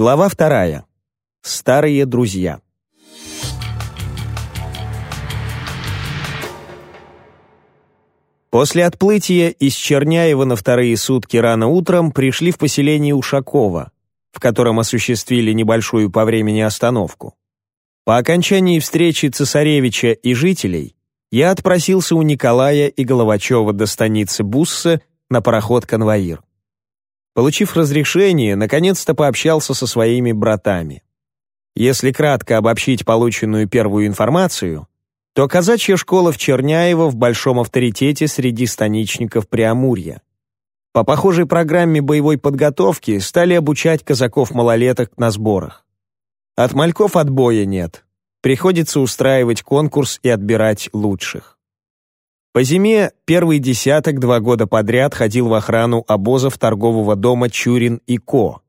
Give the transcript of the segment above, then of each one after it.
Глава вторая. Старые друзья. После отплытия из Черняева на вторые сутки рано утром пришли в поселение Ушакова, в котором осуществили небольшую по времени остановку. По окончании встречи цесаревича и жителей я отпросился у Николая и Головачева до станицы Бусса на пароход «Конвоир». Получив разрешение, наконец-то пообщался со своими братами. Если кратко обобщить полученную первую информацию, то казачья школа в Черняево в большом авторитете среди станичников Преамурья. По похожей программе боевой подготовки стали обучать казаков-малолеток на сборах. От мальков отбоя нет. Приходится устраивать конкурс и отбирать лучших. По зиме первый десяток два года подряд ходил в охрану обозов торгового дома Чурин и Ко.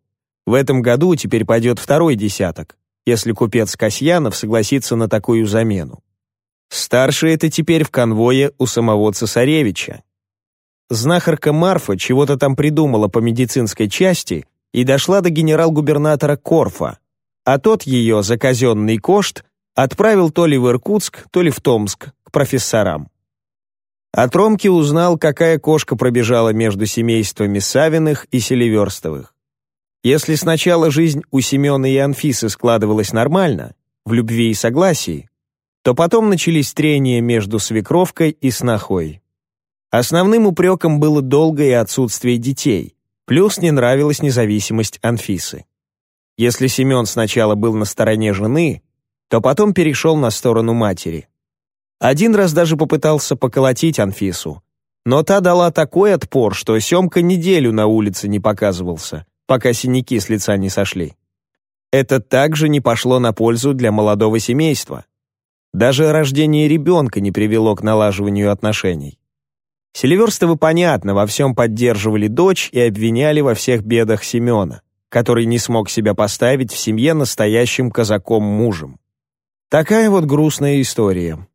В этом году теперь пойдет второй десяток, если купец Касьянов согласится на такую замену. Старший это теперь в конвое у самого цесаревича. Знахарка Марфа чего-то там придумала по медицинской части и дошла до генерал-губернатора Корфа, а тот ее за казенный кошт отправил то ли в Иркутск, то ли в Томск к профессорам. От Ромки узнал, какая кошка пробежала между семействами Савиных и Селиверстовых. Если сначала жизнь у Семена и Анфисы складывалась нормально, в любви и согласии, то потом начались трения между свекровкой и снохой. Основным упреком было долгое отсутствие детей, плюс не нравилась независимость Анфисы. Если Семен сначала был на стороне жены, то потом перешел на сторону матери. Один раз даже попытался поколотить Анфису. Но та дала такой отпор, что Семка неделю на улице не показывался, пока синяки с лица не сошли. Это также не пошло на пользу для молодого семейства. Даже рождение ребенка не привело к налаживанию отношений. Селиверстовы, понятно, во всем поддерживали дочь и обвиняли во всех бедах Семена, который не смог себя поставить в семье настоящим казаком-мужем. Такая вот грустная история.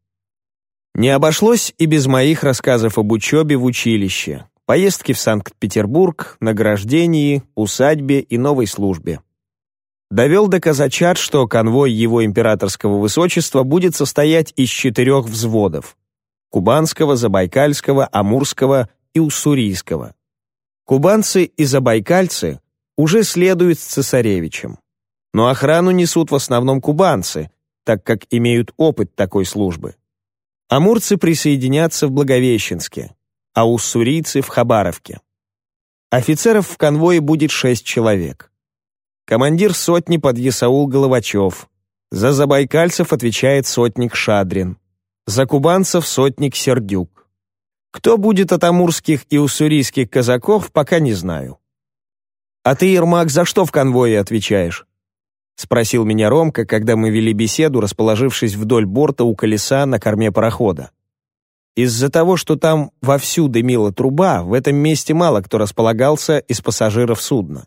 Не обошлось и без моих рассказов об учебе в училище, поездки в Санкт-Петербург, награждении, усадьбе и новой службе. Довел до казачат, что конвой его императорского высочества будет состоять из четырех взводов – кубанского, забайкальского, амурского и уссурийского. Кубанцы и забайкальцы уже следуют с цесаревичем. Но охрану несут в основном кубанцы, так как имеют опыт такой службы. Амурцы присоединятся в Благовещенске, а уссурийцы в Хабаровке. Офицеров в конвое будет шесть человек. Командир сотни подъясаул Головачев. За забайкальцев отвечает сотник Шадрин. За кубанцев сотник Сердюк. Кто будет от амурских и уссурийских казаков, пока не знаю. «А ты, Ермак, за что в конвое отвечаешь?» — спросил меня Ромка, когда мы вели беседу, расположившись вдоль борта у колеса на корме парохода. Из-за того, что там вовсю дымила труба, в этом месте мало кто располагался из пассажиров судна.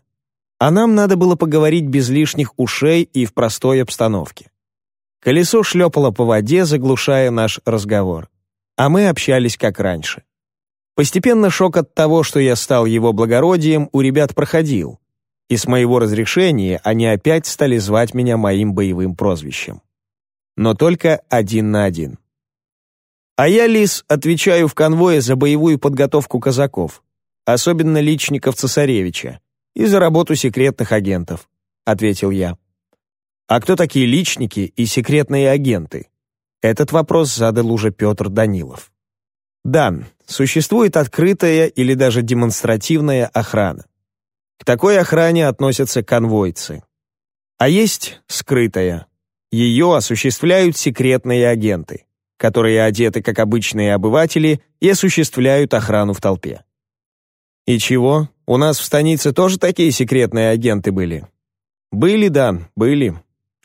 А нам надо было поговорить без лишних ушей и в простой обстановке. Колесо шлепало по воде, заглушая наш разговор. А мы общались как раньше. Постепенно шок от того, что я стал его благородием, у ребят проходил и с моего разрешения они опять стали звать меня моим боевым прозвищем. Но только один на один. А я, Лис, отвечаю в конвое за боевую подготовку казаков, особенно личников цесаревича, и за работу секретных агентов, ответил я. А кто такие личники и секретные агенты? Этот вопрос задал уже Петр Данилов. Дан, существует открытая или даже демонстративная охрана. К такой охране относятся конвойцы. А есть скрытая. Ее осуществляют секретные агенты, которые одеты как обычные обыватели и осуществляют охрану в толпе. И чего? У нас в станице тоже такие секретные агенты были? Были, да, были.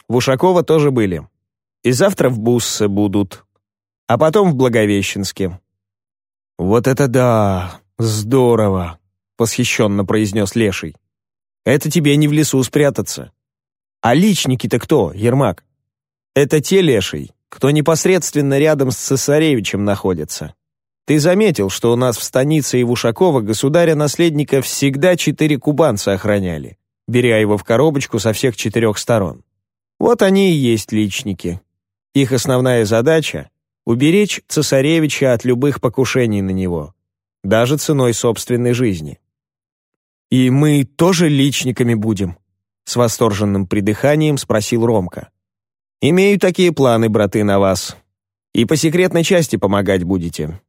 В Ушакова тоже были. И завтра в Буссе будут. А потом в Благовещенске. Вот это да! Здорово! — восхищенно произнес Леший. «Это тебе не в лесу спрятаться. А личники-то кто, Ермак? Это те, Леший, кто непосредственно рядом с цесаревичем находится. Ты заметил, что у нас в станице и в Ушаково государя-наследника всегда четыре кубанца охраняли, беря его в коробочку со всех четырех сторон. Вот они и есть личники. Их основная задача — уберечь цесаревича от любых покушений на него, даже ценой собственной жизни. «И мы тоже личниками будем?» — с восторженным придыханием спросил Ромка. «Имею такие планы, браты, на вас. И по секретной части помогать будете».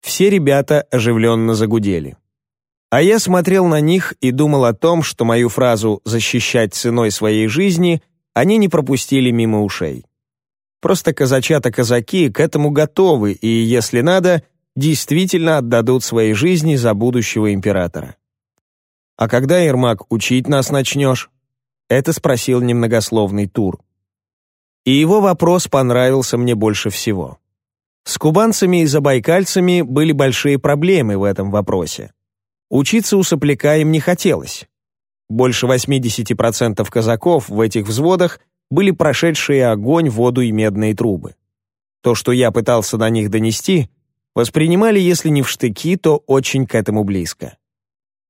Все ребята оживленно загудели. А я смотрел на них и думал о том, что мою фразу «защищать ценой своей жизни» они не пропустили мимо ушей. Просто казачата-казаки к этому готовы и, если надо, действительно отдадут свои жизни за будущего императора. «А когда, Ермак, учить нас начнешь?» Это спросил немногословный Тур. И его вопрос понравился мне больше всего. С кубанцами и забайкальцами были большие проблемы в этом вопросе. Учиться у сопляка им не хотелось. Больше 80% казаков в этих взводах были прошедшие огонь, воду и медные трубы. То, что я пытался до них донести, воспринимали, если не в штыки, то очень к этому близко.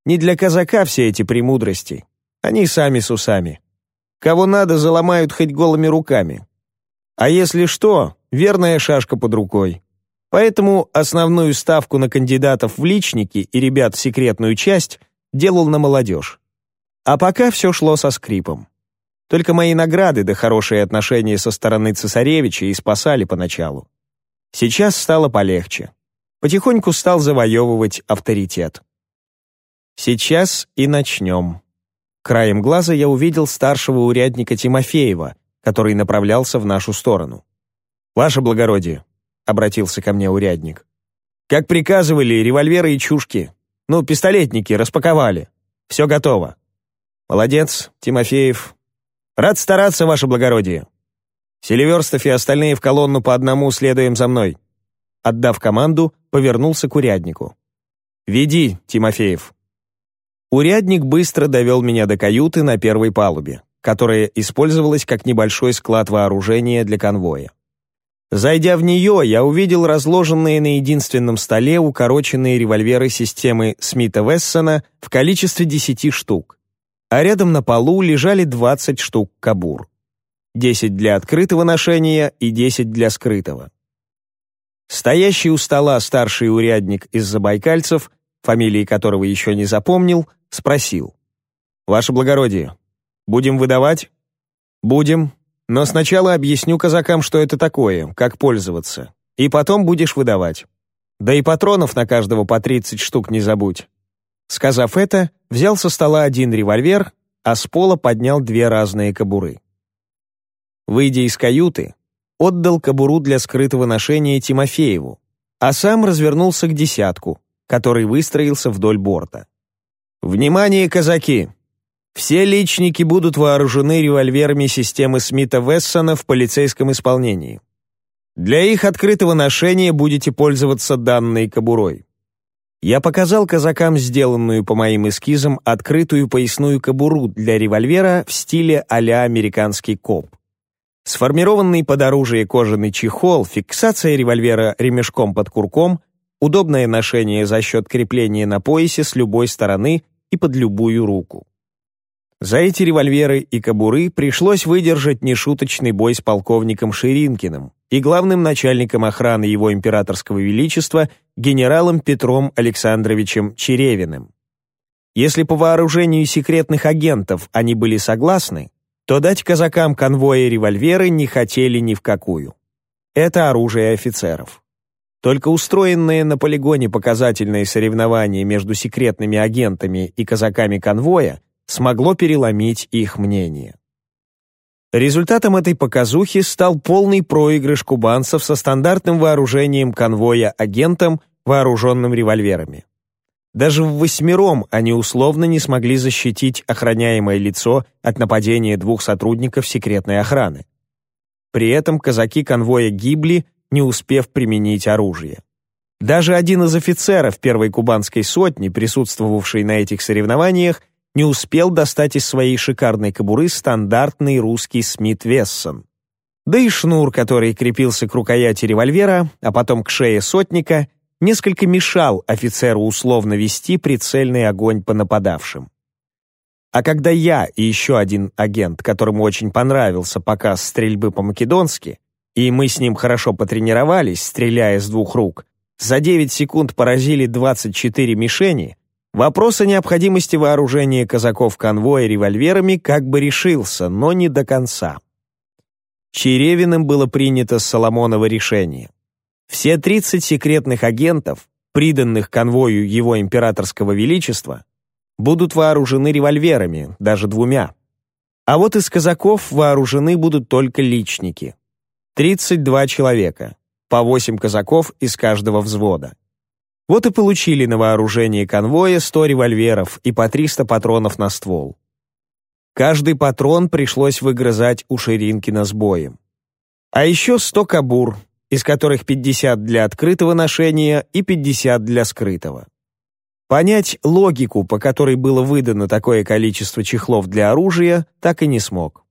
Не для казака все эти премудрости. Они сами с усами. Кого надо, заломают хоть голыми руками. А если что, верная шашка под рукой. Поэтому основную ставку на кандидатов в личники и ребят в секретную часть делал на молодежь. А пока все шло со скрипом. Только мои награды да хорошие отношения со стороны цесаревича и спасали поначалу. Сейчас стало полегче. Потихоньку стал завоевывать авторитет. Сейчас и начнем. Краем глаза я увидел старшего урядника Тимофеева, который направлялся в нашу сторону. «Ваше благородие, — обратился ко мне урядник. «Как приказывали, револьверы и чушки. Ну, пистолетники распаковали. Все готово». «Молодец, Тимофеев. Рад стараться, ваше благородие. Селиверстов и остальные в колонну по одному следуем за мной». Отдав команду, повернулся к уряднику. «Веди, Тимофеев». Урядник быстро довел меня до каюты на первой палубе, которая использовалась как небольшой склад вооружения для конвоя. Зайдя в нее, я увидел разложенные на единственном столе укороченные револьверы системы Смита-Вессона в количестве 10 штук, а рядом на полу лежали 20 штук кабур. 10 для открытого ношения и 10 для скрытого. Стоящий у стола старший урядник из забайкальцев, фамилии которого еще не запомнил, спросил. «Ваше благородие, будем выдавать?» «Будем», но сначала объясню казакам, что это такое, как пользоваться. И потом будешь выдавать. Да и патронов на каждого по 30 штук не забудь». Сказав это, взял со стола один револьвер, а с пола поднял две разные кобуры. Выйдя из каюты, отдал кобуру для скрытого ношения Тимофееву, а сам развернулся к десятку, который выстроился вдоль борта. «Внимание, казаки! Все личники будут вооружены револьверами системы Смита-Вессона в полицейском исполнении. Для их открытого ношения будете пользоваться данной кобурой. Я показал казакам сделанную по моим эскизам открытую поясную кобуру для револьвера в стиле а-ля американский коп. Сформированный под оружие кожаный чехол, фиксация револьвера ремешком под курком, удобное ношение за счет крепления на поясе с любой стороны и под любую руку. За эти револьверы и кобуры пришлось выдержать нешуточный бой с полковником Ширинкиным и главным начальником охраны его императорского величества генералом Петром Александровичем Черевиным. Если по вооружению секретных агентов они были согласны, то дать казакам конвоя револьверы не хотели ни в какую. Это оружие офицеров. Только устроенные на полигоне показательные соревнования между секретными агентами и казаками конвоя смогло переломить их мнение. Результатом этой показухи стал полный проигрыш кубанцев со стандартным вооружением конвоя агентам, вооруженным револьверами. Даже в восьмером они условно не смогли защитить охраняемое лицо от нападения двух сотрудников секретной охраны. При этом казаки конвоя гибли, не успев применить оружие. Даже один из офицеров первой кубанской сотни, присутствовавший на этих соревнованиях, не успел достать из своей шикарной кобуры стандартный русский Смит Вессон. Да и шнур, который крепился к рукояти револьвера, а потом к шее сотника, несколько мешал офицеру условно вести прицельный огонь по нападавшим. А когда я и еще один агент, которому очень понравился показ стрельбы по-македонски, и мы с ним хорошо потренировались, стреляя с двух рук, за 9 секунд поразили 24 мишени, вопрос о необходимости вооружения казаков конвоя револьверами как бы решился, но не до конца. Черевиным было принято Соломоново решение. Все 30 секретных агентов, приданных конвою его императорского величества, будут вооружены револьверами, даже двумя. А вот из казаков вооружены будут только личники. 32 человека, по 8 казаков из каждого взвода. Вот и получили на вооружение конвоя 100 револьверов и по 300 патронов на ствол. Каждый патрон пришлось выгрызать у Ширинкина с боем. А еще 100 кабур, из которых 50 для открытого ношения и 50 для скрытого. Понять логику, по которой было выдано такое количество чехлов для оружия, так и не смог.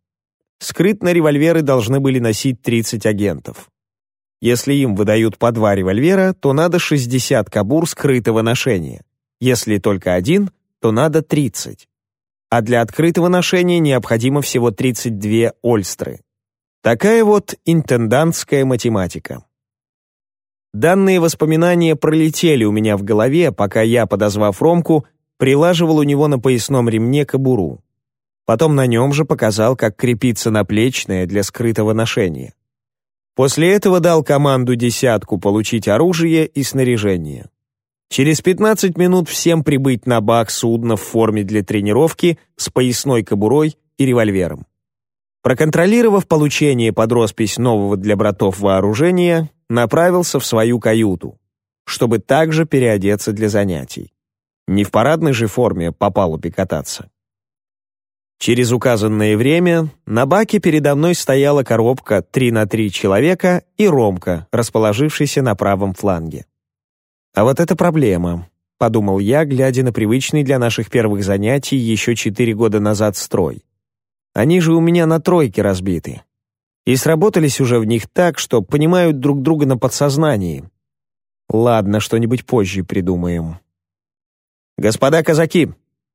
Скрытно револьверы должны были носить 30 агентов. Если им выдают по два револьвера, то надо 60 кабур скрытого ношения. Если только один, то надо 30. А для открытого ношения необходимо всего 32 ольстры. Такая вот интендантская математика. Данные воспоминания пролетели у меня в голове, пока я, подозвав Ромку, прилаживал у него на поясном ремне кобуру. Потом на нем же показал, как крепится наплечная для скрытого ношения. После этого дал команду десятку получить оружие и снаряжение. Через 15 минут всем прибыть на бак судна в форме для тренировки с поясной кобурой и револьвером. Проконтролировав получение под роспись нового для братов вооружения, направился в свою каюту, чтобы также переодеться для занятий. Не в парадной же форме по палубе кататься. Через указанное время на баке передо мной стояла коробка 3 на 3 человека и Ромка, расположившийся на правом фланге. А вот это проблема, подумал я, глядя на привычный для наших первых занятий еще 4 года назад строй. Они же у меня на тройке разбиты и сработались уже в них так, что понимают друг друга на подсознании. Ладно, что-нибудь позже придумаем. Господа казаки,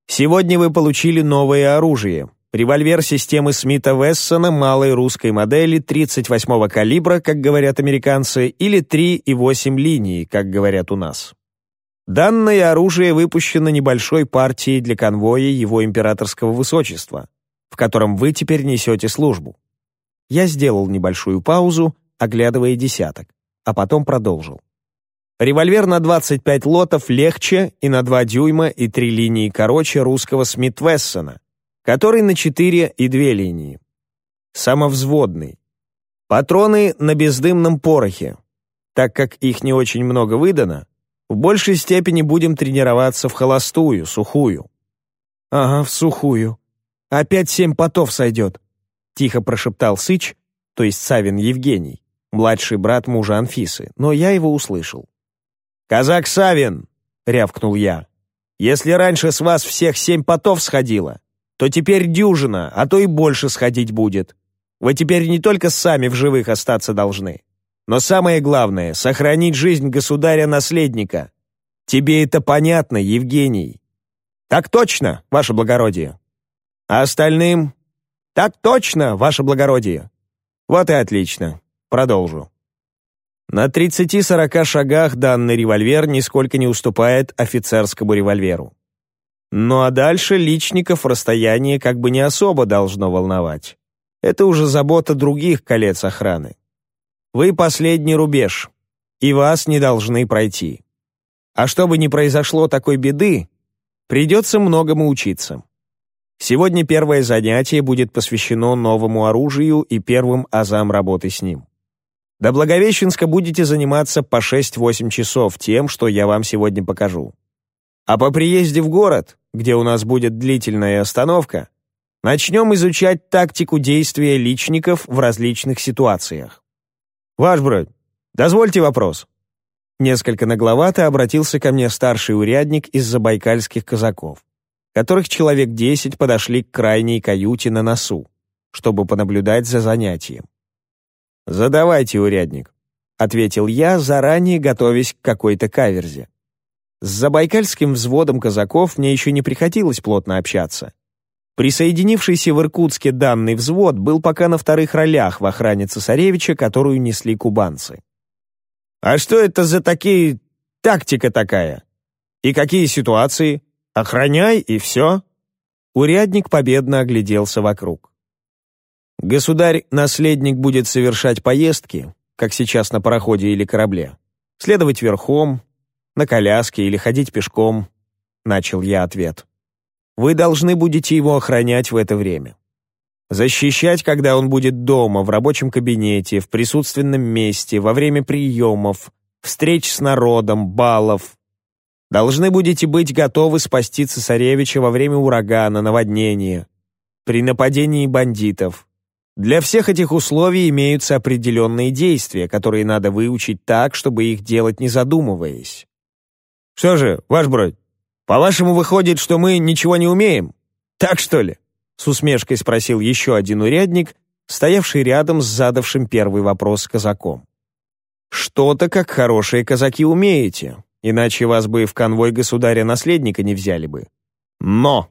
сегодня вы получили новое оружие. Револьвер системы Смита Вессона малой русской модели 38-го калибра, как говорят американцы, или 3,8 линии, как говорят у нас. Данное оружие выпущено небольшой партией для конвоя его императорского высочества, в котором вы теперь несете службу. Я сделал небольшую паузу, оглядывая десяток, а потом продолжил. Револьвер на 25 лотов легче и на 2 дюйма и 3 линии короче русского Смит-Вессона, который на 4 и 2 линии. Самовзводный. Патроны на бездымном порохе. Так как их не очень много выдано, в большей степени будем тренироваться в холостую, сухую. Ага, в сухую. Опять семь потов сойдет тихо прошептал Сыч, то есть Савин Евгений, младший брат мужа Анфисы, но я его услышал. «Казак Савин!» — рявкнул я. «Если раньше с вас всех семь потов сходило, то теперь дюжина, а то и больше сходить будет. Вы теперь не только сами в живых остаться должны, но самое главное — сохранить жизнь государя-наследника. Тебе это понятно, Евгений?» «Так точно, ваше благородие. А остальным «Так точно, ваше благородие!» «Вот и отлично. Продолжу». На 30-40 шагах данный револьвер нисколько не уступает офицерскому револьверу. Ну а дальше личников расстояние как бы не особо должно волновать. Это уже забота других колец охраны. Вы последний рубеж, и вас не должны пройти. А чтобы не произошло такой беды, придется многому учиться. Сегодня первое занятие будет посвящено новому оружию и первым азам работы с ним. До Благовещенска будете заниматься по 6-8 часов тем, что я вам сегодня покажу. А по приезде в город, где у нас будет длительная остановка, начнем изучать тактику действия личников в различных ситуациях. Ваш брат, дозвольте вопрос. Несколько нагловато обратился ко мне старший урядник из забайкальских казаков которых человек десять подошли к крайней каюте на носу, чтобы понаблюдать за занятием. «Задавайте, урядник», — ответил я, заранее готовясь к какой-то каверзе. С забайкальским взводом казаков мне еще не приходилось плотно общаться. Присоединившийся в Иркутске данный взвод был пока на вторых ролях в охране цесаревича, которую несли кубанцы. «А что это за такие... тактика такая? И какие ситуации? Охраняй, и все?» Урядник победно огляделся вокруг. Государь-наследник будет совершать поездки, как сейчас на пароходе или корабле, следовать верхом, на коляске или ходить пешком, начал я ответ. Вы должны будете его охранять в это время. Защищать, когда он будет дома, в рабочем кабинете, в присутственном месте, во время приемов, встреч с народом, балов. Должны будете быть готовы спасти цесаревича во время урагана, наводнения, при нападении бандитов, для всех этих условий имеются определенные действия, которые надо выучить так, чтобы их делать не задумываясь. Что же, ваш бродь, по-вашему выходит, что мы ничего не умеем? Так что ли? С усмешкой спросил еще один урядник, стоявший рядом с задавшим первый вопрос казаком. «Что-то, как хорошие казаки, умеете, иначе вас бы в конвой государя-наследника не взяли бы. Но,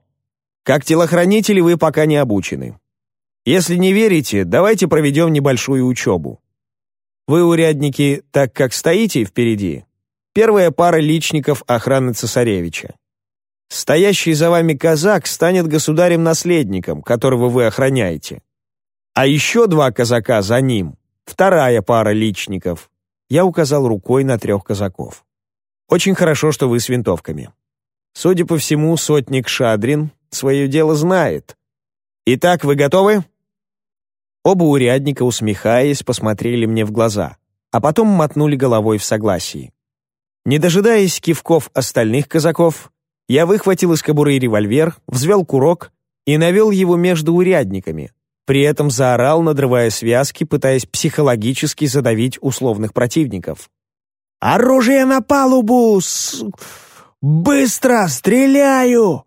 как телохранители вы пока не обучены. Если не верите, давайте проведем небольшую учебу. Вы, урядники, так как стоите впереди, первая пара личников охраны цесаревича. Стоящий за вами казак станет государем-наследником, которого вы охраняете. А еще два казака за ним, вторая пара личников. Я указал рукой на трех казаков. Очень хорошо, что вы с винтовками. Судя по всему, сотник Шадрин свое дело знает. Итак, вы готовы? Оба урядника, усмехаясь, посмотрели мне в глаза, а потом мотнули головой в согласии. Не дожидаясь кивков остальных казаков, я выхватил из кобуры револьвер, взвел курок и навел его между урядниками, при этом заорал, надрывая связки, пытаясь психологически задавить условных противников. «Оружие на палубу! Быстро! Стреляю!»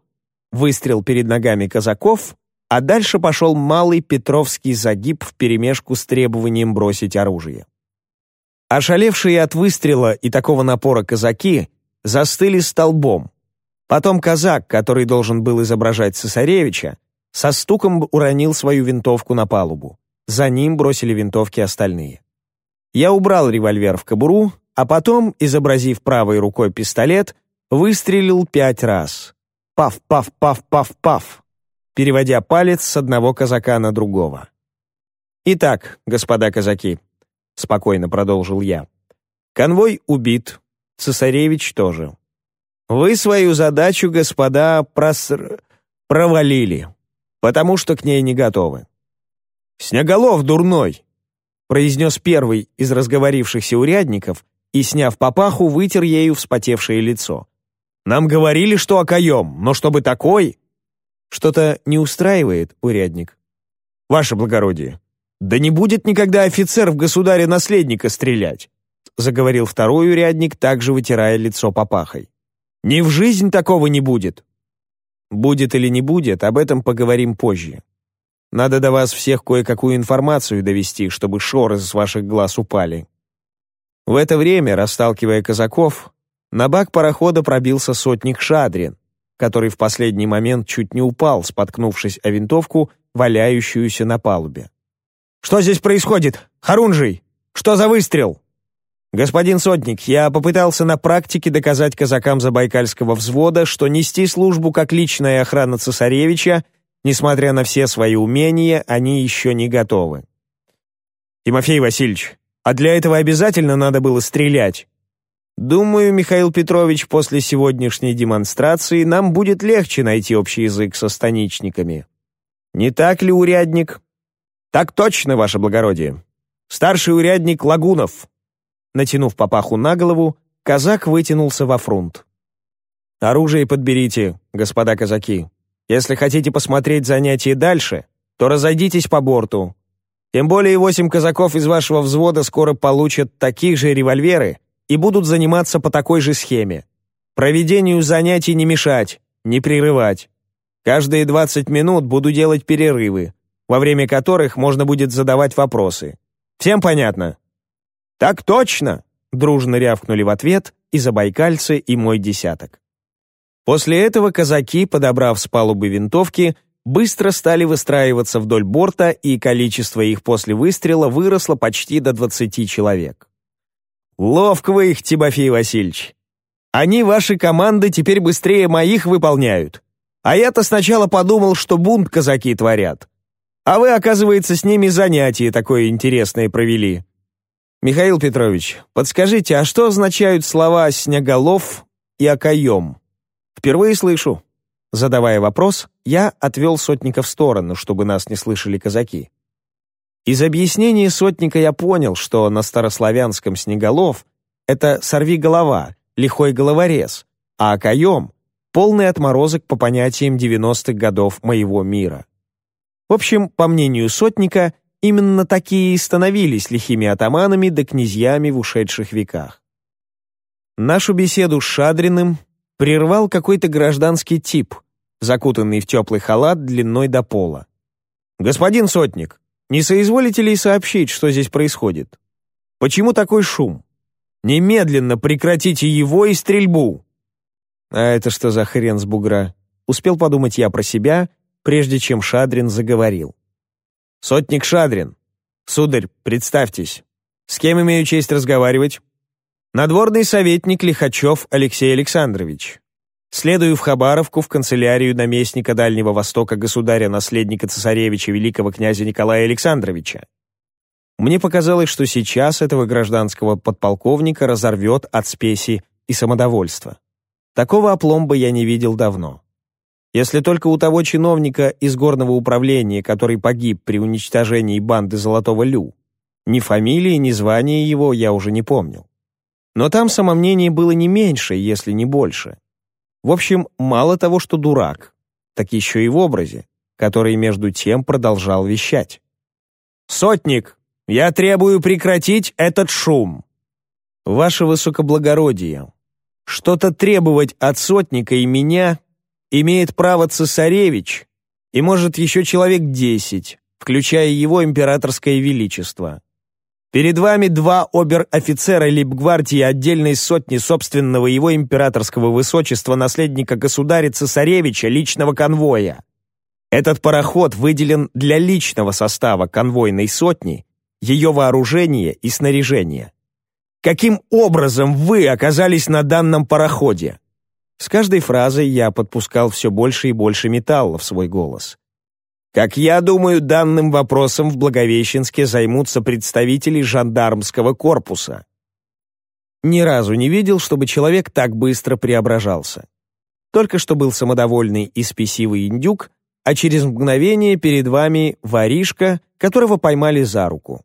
Выстрел перед ногами казаков, а дальше пошел малый Петровский загиб вперемешку с требованием бросить оружие. Ошалевшие от выстрела и такого напора казаки застыли столбом. Потом казак, который должен был изображать цесаревича, со стуком уронил свою винтовку на палубу. За ним бросили винтовки остальные. Я убрал револьвер в кобуру, а потом, изобразив правой рукой пистолет, выстрелил пять раз. Паф-паф-паф-паф-паф переводя палец с одного казака на другого. «Итак, господа казаки», — спокойно продолжил я, — «конвой убит, цесаревич тоже. Вы свою задачу, господа, проср... провалили, потому что к ней не готовы». «Снеголов дурной», — произнес первый из разговорившихся урядников и, сняв папаху, вытер ею вспотевшее лицо. «Нам говорили, что окоем, но чтобы такой...» Что-то не устраивает, урядник? Ваше благородие, да не будет никогда офицер в государя-наследника стрелять, заговорил второй урядник, также вытирая лицо папахой. Ни в жизнь такого не будет. Будет или не будет, об этом поговорим позже. Надо до вас всех кое-какую информацию довести, чтобы шоры с ваших глаз упали. В это время, расталкивая казаков, на бак парохода пробился сотник Шадрин, который в последний момент чуть не упал, споткнувшись о винтовку, валяющуюся на палубе. «Что здесь происходит? Харунжий! Что за выстрел?» «Господин Сотник, я попытался на практике доказать казакам Забайкальского взвода, что нести службу как личная охрана цесаревича, несмотря на все свои умения, они еще не готовы». «Тимофей Васильевич, а для этого обязательно надо было стрелять?» Думаю, Михаил Петрович, после сегодняшней демонстрации нам будет легче найти общий язык со станичниками. Не так ли, урядник? Так точно, ваше благородие. Старший урядник Лагунов. Натянув папаху на голову, казак вытянулся во фронт. Оружие подберите, господа казаки. Если хотите посмотреть занятия дальше, то разойдитесь по борту. Тем более восемь казаков из вашего взвода скоро получат такие же револьверы, и будут заниматься по такой же схеме. Проведению занятий не мешать, не прерывать. Каждые 20 минут буду делать перерывы, во время которых можно будет задавать вопросы. Всем понятно? Так точно, дружно рявкнули в ответ и забайкальцы, и мой десяток. После этого казаки, подобрав с палубы винтовки, быстро стали выстраиваться вдоль борта, и количество их после выстрела выросло почти до 20 человек. «Ловко вы их, Тимофей Васильевич. Они ваши команды теперь быстрее моих выполняют. А я-то сначала подумал, что бунт казаки творят. А вы, оказывается, с ними занятие такое интересное провели. Михаил Петрович, подскажите, а что означают слова «снеголов» и «окоем»? Впервые слышу. Задавая вопрос, я отвел сотника в сторону, чтобы нас не слышали казаки. Из объяснения сотника я понял, что на старославянском «снеголов» — это «сорви голова», «лихой головорез», а «окоем» — полный отморозок по понятиям 90-х годов моего мира. В общем, по мнению сотника, именно такие и становились лихими атаманами да князьями в ушедших веках. Нашу беседу с Шадриным прервал какой-то гражданский тип, закутанный в теплый халат длиной до пола. «Господин Сотник, не соизволите ли сообщить, что здесь происходит? Почему такой шум? Немедленно прекратите его и стрельбу!» «А это что за хрен с бугра?» Успел подумать я про себя прежде чем Шадрин заговорил. «Сотник Шадрин, сударь, представьтесь, с кем имею честь разговаривать?» «Надворный советник Лихачев Алексей Александрович. Следую в Хабаровку в канцелярию наместника Дальнего Востока государя-наследника цесаревича великого князя Николая Александровича. Мне показалось, что сейчас этого гражданского подполковника разорвет от спеси и самодовольства. Такого опломба я не видел давно. Если только у того чиновника из горного управления, который погиб при уничтожении банды Золотого Лю. Ни фамилии, ни звания его я уже не помнил. Но там самомнение было не меньше, если не больше. В общем, мало того, что дурак, так еще и в образе, который между тем продолжал вещать. «Сотник, я требую прекратить этот шум!» «Ваше высокоблагородие, что-то требовать от сотника и меня имеет право цесаревич и, может, еще человек десять, включая его императорское величество. Перед вами два обер-офицера лейбгвардии отдельной сотни собственного его императорского высочества наследника государя-цесаревича личного конвоя. Этот пароход выделен для личного состава конвойной сотни, ее вооружения и снаряжения. Каким образом вы оказались на данном пароходе? С каждой фразой я подпускал все больше и больше металла в свой голос. Как я думаю, данным вопросом в Благовещенске займутся представители жандармского корпуса. Ни разу не видел, чтобы человек так быстро преображался. Только что был самодовольный и спесивый индюк, а через мгновение перед вами воришка, которого поймали за руку.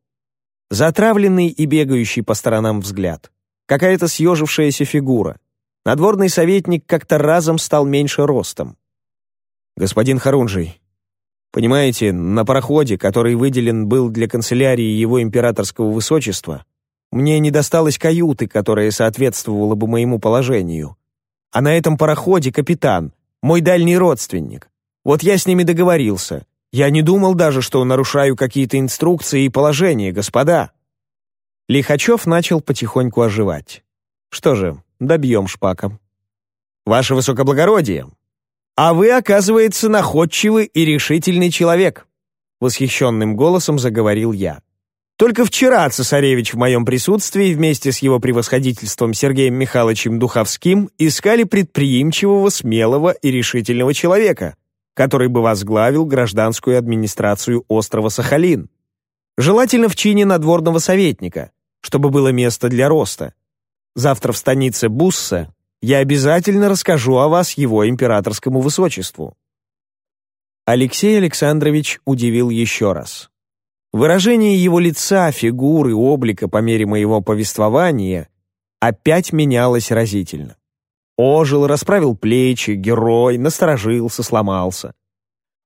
Затравленный и бегающий по сторонам взгляд. Какая-то съежившаяся фигура. Надворный советник как-то разом стал меньше ростом. «Господин Харунжий, понимаете, на пароходе, который выделен был для канцелярии его императорского высочества, мне не досталось каюты, которая соответствовала бы моему положению. А на этом пароходе капитан, мой дальний родственник. Вот я с ними договорился. Я не думал даже, что нарушаю какие-то инструкции и положения, господа». Лихачев начал потихоньку оживать. Что же, добьем шпаком. Ваше высокоблагородие, а вы, оказывается, находчивый и решительный человек, восхищенным голосом заговорил я. Только вчера цесаревич в моем присутствии вместе с его превосходительством Сергеем Михайловичем Духовским искали предприимчивого, смелого и решительного человека, который бы возглавил гражданскую администрацию острова Сахалин. Желательно в чине надворного советника, чтобы было место для роста. Завтра в станице Бусса я обязательно расскажу о вас его императорскому высочеству». Алексей Александрович удивил еще раз. Выражение его лица, фигуры, облика по мере моего повествования опять менялось разительно. Ожил, расправил плечи, герой, насторожился, сломался.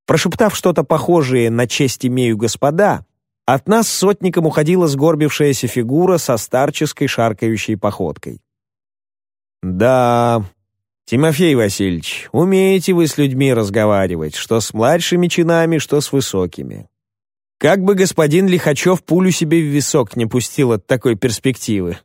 Прошептав что-то похожее на «честь имею, господа», от нас сотником уходила сгорбившаяся фигура со старческой шаркающей походкой. «Да, Тимофей Васильевич, умеете вы с людьми разговаривать, что с младшими чинами, что с высокими. Как бы господин Лихачев пулю себе в висок не пустил от такой перспективы»,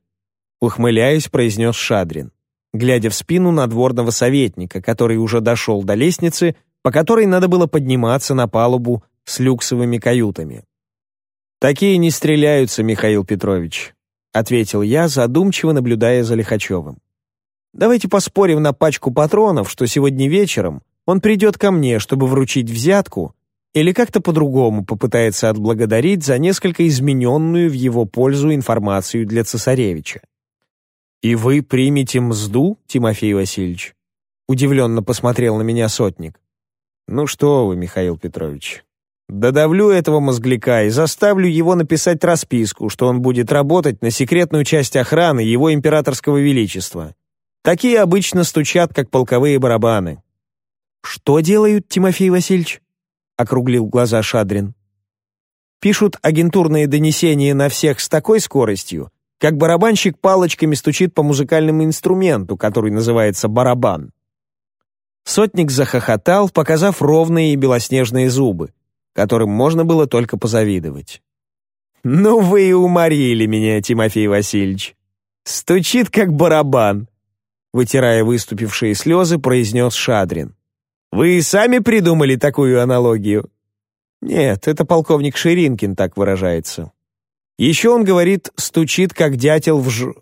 ухмыляясь, произнес Шадрин, глядя в спину надворного советника, который уже дошел до лестницы, по которой надо было подниматься на палубу с люксовыми каютами. «Такие не стреляются, Михаил Петрович», — ответил я, задумчиво наблюдая за Лихачевым. «Давайте поспорим на пачку патронов, что сегодня вечером он придет ко мне, чтобы вручить взятку, или как-то по-другому попытается отблагодарить за несколько измененную в его пользу информацию для цесаревича. «И вы примете мзду, Тимофей Васильевич?» Удивленно посмотрел на меня сотник. «Ну что вы, Михаил Петрович, додавлю этого мозгляка и заставлю его написать расписку, что он будет работать на секретную часть охраны его императорского величества. Такие обычно стучат, как полковые барабаны». «Что делают, Тимофей Васильевич?» — округлил глаза Шадрин. «Пишут агентурные донесения на всех с такой скоростью, как барабанщик палочками стучит по музыкальному инструменту, который называется барабан. Сотник захохотал, показав ровные и белоснежные зубы, которым можно было только позавидовать. «Ну вы и уморили меня, Тимофей Васильевич. Стучит, как барабан», вытирая выступившие слезы, произнес Шадрин. «Вы сами придумали такую аналогию?» «Нет, это полковник Ширинкин так выражается. Еще он говорит, стучит, как дятел в ж...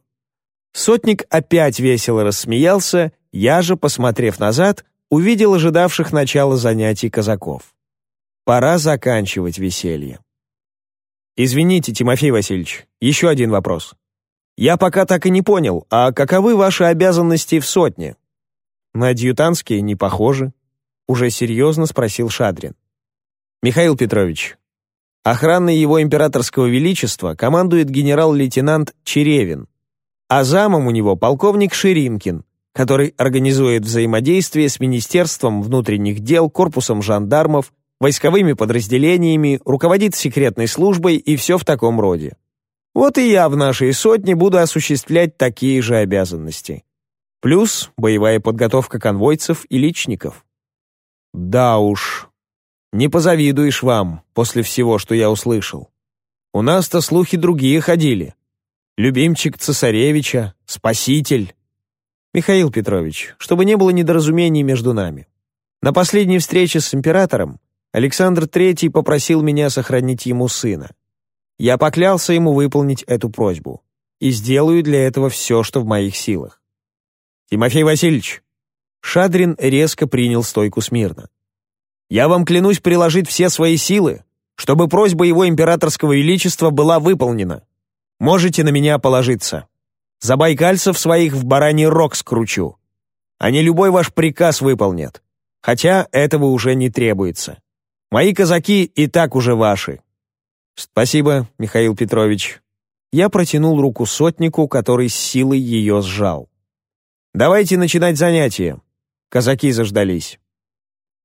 Сотник опять весело рассмеялся, я же, посмотрев назад, увидел ожидавших начала занятий казаков. Пора заканчивать веселье. «Извините, Тимофей Васильевич, еще один вопрос. Я пока так и не понял, а каковы ваши обязанности в сотне?» «На адъютантские не похожи», — уже серьезно спросил Шадрин. «Михаил Петрович, Охраной его императорского величества командует генерал-лейтенант Черевин, а замом у него полковник Ширинкин, который организует взаимодействие с Министерством внутренних дел, корпусом жандармов, войсковыми подразделениями, руководит секретной службой и все в таком роде. Вот и я в нашей сотне буду осуществлять такие же обязанности. Плюс боевая подготовка конвойцев и личников. Да уж, не позавидуешь вам после всего, что я услышал. У нас-то слухи другие ходили. Любимчик цесаревича, спаситель. Михаил Петрович, чтобы не было недоразумений между нами. На последней встрече с императором Александр III попросил меня сохранить ему сына. Я поклялся ему выполнить эту просьбу и сделаю для этого все, что в моих силах. Тимофей Васильевич, Шадрин резко принял стойку смирно. Я вам клянусь приложить все свои силы, чтобы просьба его императорского величества была выполнена. Можете на меня положиться. Забайкальцев своих в бараний рог скручу. Они любой ваш приказ выполнят. Хотя этого уже не требуется. Мои казаки и так уже ваши. Спасибо, Михаил Петрович. Я протянул руку сотнику, который с силой ее сжал. Давайте начинать занятие. Казаки заждались.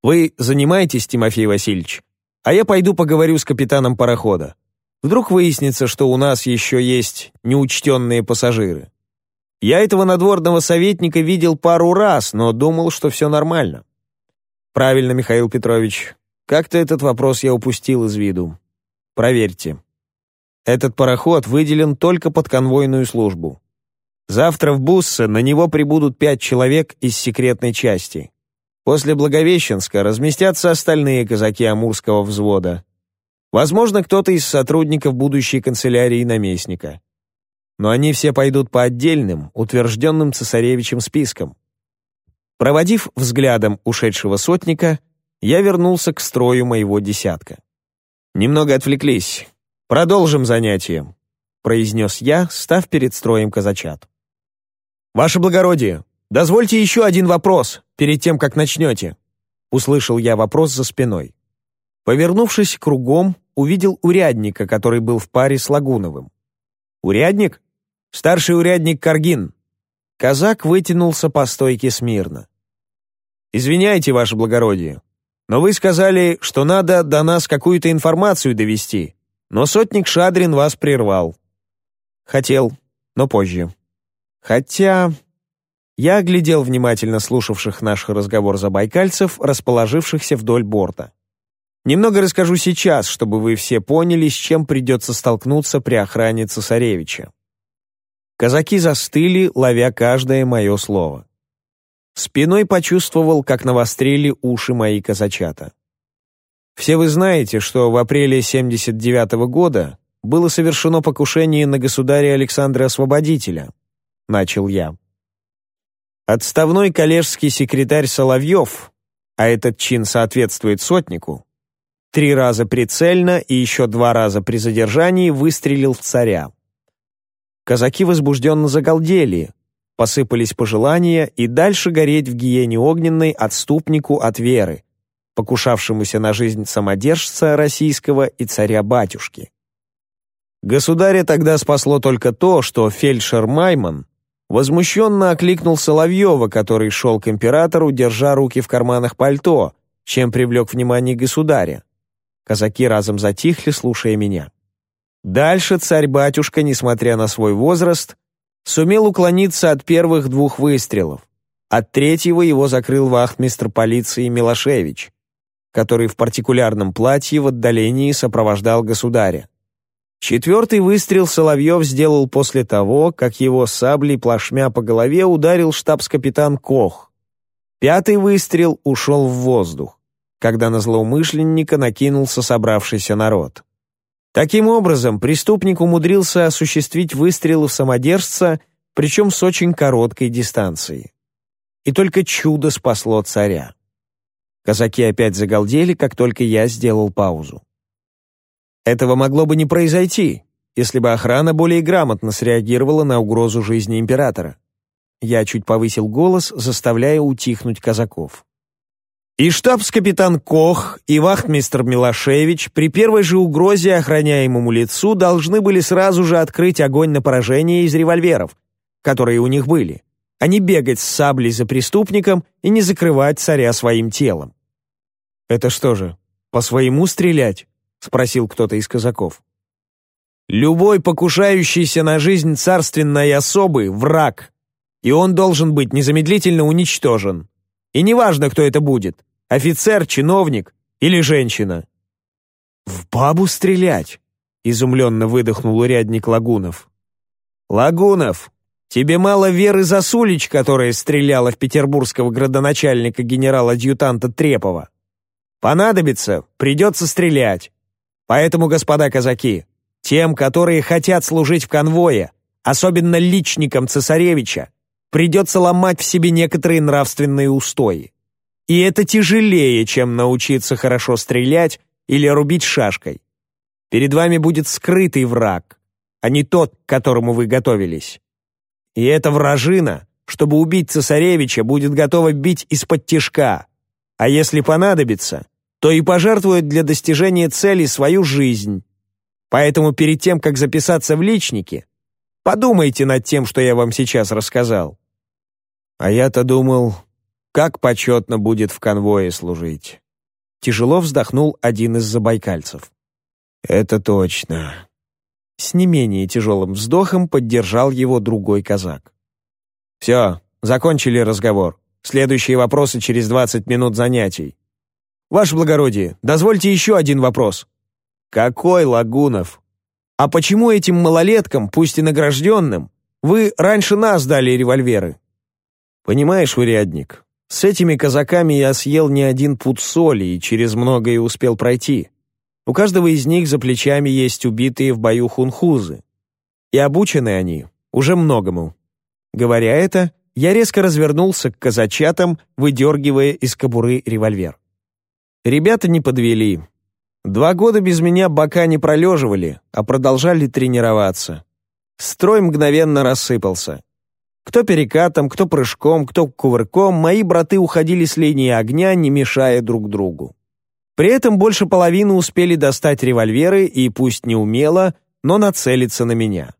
Вы занимаетесь, Тимофей Васильевич, а я пойду поговорю с капитаном парохода. Вдруг выяснится, что у нас еще есть неучтенные пассажиры. Я этого надворного советника видел пару раз, но думал, что все нормально. Правильно, Михаил Петрович. Как-то этот вопрос я упустил из виду. Проверьте. Этот пароход выделен только под конвойную службу. Завтра в Буссе на него прибудут пять человек из секретной части. После Благовещенска разместятся остальные казаки Амурского взвода. Возможно, кто-то из сотрудников будущей канцелярии наместника. Но они все пойдут по отдельным, утвержденным цесаревичем спискам. Проводив взглядом ушедшего сотника, я вернулся к строю моего десятка. «Немного отвлеклись. Продолжим занятие», — произнес я, став перед строем казачат. «Ваше благородие, дозвольте еще один вопрос», перед тем, как начнете?» Услышал я вопрос за спиной. Повернувшись кругом, увидел урядника, который был в паре с Лагуновым. «Урядник? Старший урядник Каргин». Казак вытянулся по стойке смирно. «Извиняйте, ваше благородие, но вы сказали, что надо до нас какую-то информацию довести, но сотник Шадрин вас прервал». «Хотел, но позже». «Хотя я оглядел внимательно слушавших наш разговор забайкальцев, расположившихся вдоль борта. Немного расскажу сейчас, чтобы вы все поняли, с чем придется столкнуться при охране цесаревича. Казаки застыли, ловя каждое мое слово. Спиной почувствовал, как навострили уши мои казачата. Все вы знаете, что в апреле 79 -го года было совершено покушение на государя Александра Освободителя, начал я. Отставной коллежский секретарь Соловьев, а этот чин соответствует сотнику, три раза прицельно и еще два раза при задержании выстрелил в царя. Казаки возбужденно загалдели, посыпались пожелания и дальше гореть в гиене огненной отступнику от веры, покушавшемуся на жизнь самодержца российского и царя-батюшки. Государя тогда спасло только то, что фельдшер Майман возмущенно окликнул Соловьева, который шел к императору, держа руки в карманах пальто, чем привлек внимание государя. Казаки разом затихли, слушая меня. Дальше царь-батюшка, несмотря на свой возраст, сумел уклониться от первых двух выстрелов. От третьего его закрыл вахтмистр полиции Милошевич, который в партикулярном платье в отдалении сопровождал государя. Четвертый выстрел Соловьев сделал после того, как его саблей плашмя по голове ударил штабс-капитан Кох. Пятый выстрел ушел в воздух, когда на злоумышленника накинулся собравшийся народ. Таким образом, преступник умудрился осуществить выстрелы в самодержца, причем с очень короткой дистанции. И только чудо спасло царя. Казаки опять загалдели, как только я сделал паузу. Этого могло бы не произойти, если бы охрана более грамотно среагировала на угрозу жизни императора. Я чуть повысил голос, заставляя утихнуть казаков. И штабс-капитан Кох, и вахтмистр Милошевич при первой же угрозе охраняемому лицу должны были сразу же открыть огонь на поражение из револьверов, которые у них были, а не бегать с саблей за преступником и не закрывать царя своим телом. «Это что же, по своему стрелять?» — спросил кто-то из казаков. «Любой покушающийся на жизнь царственной особы — враг, и он должен быть незамедлительно уничтожен. И неважно, кто это будет, Офицер, чиновник или женщина?» «В бабу стрелять?» — изумленно выдохнул урядник Лагунов. «Лагунов, тебе мало веры Засулич, которая стреляла в петербургского градоначальника генерала-адъютанта Трепова. Понадобится, придется стрелять. Поэтому, господа казаки, тем, которые хотят служить в конвое, особенно личникам цесаревича, придется ломать в себе некоторые нравственные устои. И это тяжелее, чем научиться хорошо стрелять или рубить шашкой. Перед вами будет скрытый враг, а не тот, к которому вы готовились. И эта вражина, чтобы убить цесаревича, будет готова бить из-под тишка, а если понадобится, то и пожертвует для достижения цели свою жизнь. Поэтому перед тем, как записаться в личники, подумайте над тем, что я вам сейчас рассказал. А я-то думал, как почетно будет в конвое служить. Тяжело вздохнул один из забайкальцев. Это точно. С не менее тяжелым вздохом поддержал его другой казак. Все, закончили разговор. Следующие вопросы через 20 минут занятий. Ваше благородие, дозвольте еще один вопрос. Какой Лагунов? А почему этим малолеткам, пусть и награжденным, вы раньше нас дали револьверы? Понимаешь, урядник, с этими казаками я съел не один пуд соли и через многое успел пройти. У каждого из них за плечами есть убитые в бою хунхузы. И обучены они уже многому. Говоря это, я резко развернулся к казачатам, выдергивая из кобуры револьвер. Ребята не подвели. Два года без меня бока не пролеживали, а продолжали тренироваться. Строй мгновенно рассыпался. Кто перекатом, кто прыжком, кто кувырком, мои браты уходили с линии огня, не мешая друг другу. При этом больше половины успели достать револьверы и, пусть не умело, но нацелиться на меня.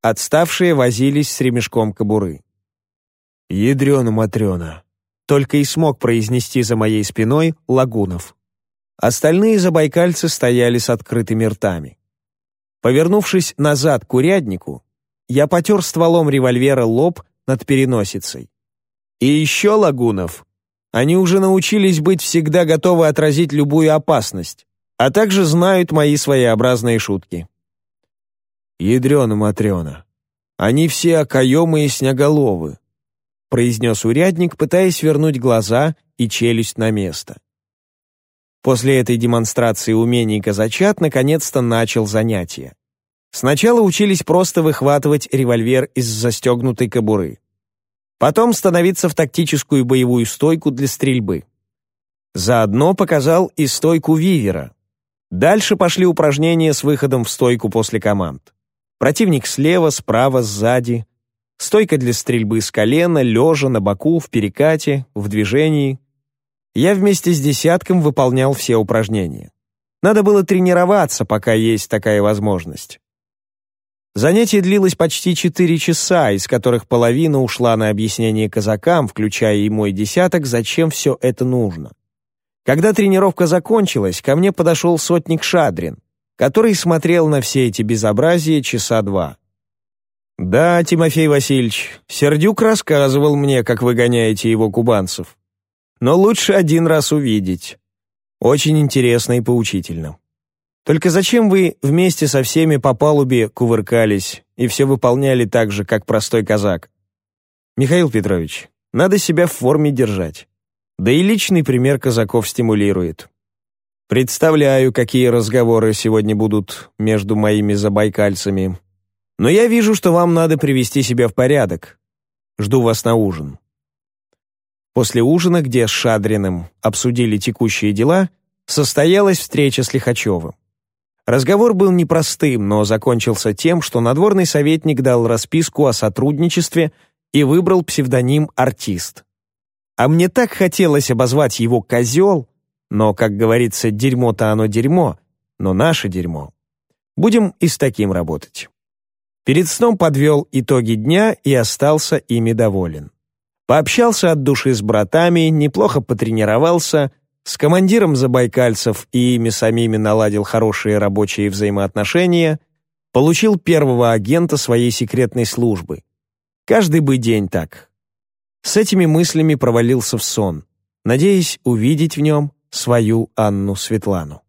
Отставшие возились с ремешком кобуры. «Ядрёна-матрёна», — только и смог произнести за моей спиной Лагунов. Остальные забайкальцы стояли с открытыми ртами. Повернувшись назад к уряднику, я потер стволом револьвера лоб над переносицей. И еще Лагунов. Они уже научились быть всегда готовы отразить любую опасность, а также знают мои своеобразные шутки. Ядрёна Матрёна. Они все окоемы и снеголовы. произнес урядник, пытаясь вернуть глаза и челюсть на место. После этой демонстрации умений казачат наконец-то начал занятие. Сначала учились просто выхватывать револьвер из застегнутой кобуры. Потом становиться в тактическую боевую стойку для стрельбы. Заодно показал и стойку вивера. Дальше пошли упражнения с выходом в стойку после команд. Противник слева, справа, сзади. Стойка для стрельбы с колена, лежа, на боку, в перекате, в движении. Я вместе с десятком выполнял все упражнения. Надо было тренироваться, пока есть такая возможность. Занятие длилось почти четыре часа, из которых половина ушла на объяснение казакам, включая и мой десяток, зачем все это нужно. Когда тренировка закончилась, ко мне подошел сотник Шадрин, который смотрел на все эти безобразия часа два. «Да, Тимофей Васильевич, Сердюк рассказывал мне, как вы гоняете его кубанцев. Но лучше один раз увидеть. Очень интересно и поучительно». Только зачем вы вместе со всеми по палубе кувыркались и все выполняли так же, как простой казак? Михаил Петрович, надо себя в форме держать. Да и личный пример казаков стимулирует. Представляю, какие разговоры сегодня будут между моими забайкальцами. Но я вижу, что вам надо привести себя в порядок. Жду вас на ужин. После ужина, где с Шадриным обсудили текущие дела, состоялась встреча с Лихачевым. Разговор был непростым, но закончился тем, что надворный советник дал расписку о сотрудничестве и выбрал псевдоним «Артист». А мне так хотелось обозвать его «Козел», но, как говорится, дерьмо-то оно дерьмо, но наше дерьмо. Будем и с таким работать. Перед сном подвел итоги дня и остался ими доволен. Пообщался от души с братами, неплохо потренировался — с командиром забайкальцев и ими самими наладил хорошие рабочие взаимоотношения, получил первого агента своей секретной службы. Каждый бы день так. С этими мыслями провалился в сон, надеясь увидеть в нем свою Анну Светлану.